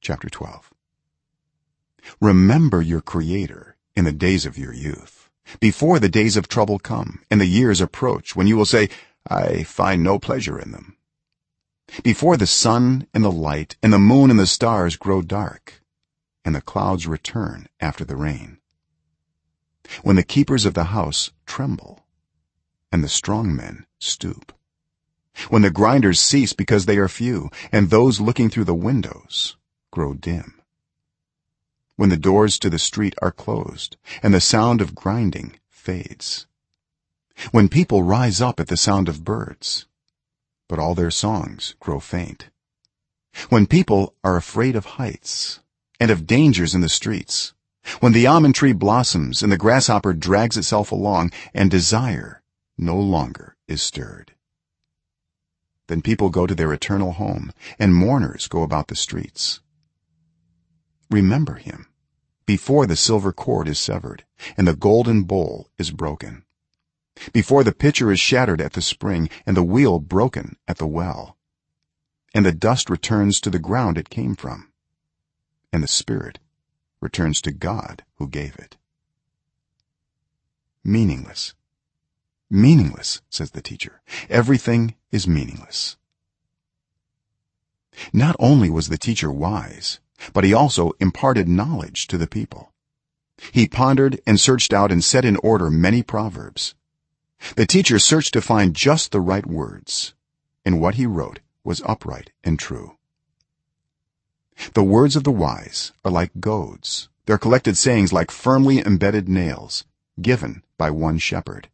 chapter 12 remember your creator in the days of your youth before the days of trouble come and the years approach when you will say i find no pleasure in them. Before the sun and the light and the moon and the stars grow dark and the clouds return after the rain. When the keepers of the house tremble and the strong men stoop. When the grinders cease because they are few and those looking through the windows grow dim. When the doors to the street are closed and the sound of grinding fades. When people rise up at the sound of birds but all their songs grow faint. When people are afraid of heights and of dangers in the streets. When the almond tree blossoms and the grasshopper drags itself along and desire no longer is stirred. Then people go to their eternal home and mourners go about the streets remember him before the silver cord is severed and the golden bowl is broken. Before the pitcher is shattered at the spring and the wheel broken at the well. And the dust returns to the ground it came from. And the spirit returns to god who gave it. Meaningless. Meaningless says the teacher. Everything is meaningless. Not only was the teacher wise but he also imparted knowledge to the people. He pondered and searched out and set in order many proverbs. The teacher searched to find just the right words and what he wrote was upright and true. The words of the wise are like goads. Their collected sayings like firmly embedded nails given by one shepherd.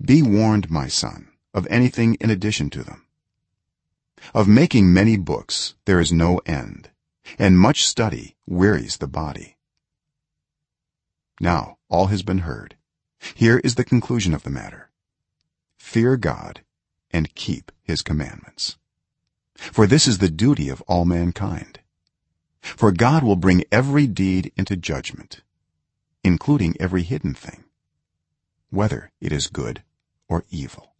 Be warned my son of anything in addition to them of making many books there is no end and much study wearies the body. Now all has been heard. Here is the conclusion of the matter. Fear god and keep his commandments. For this is the duty of all mankind. For god will bring every deed into judgment including every hidden thing whether it is good or evil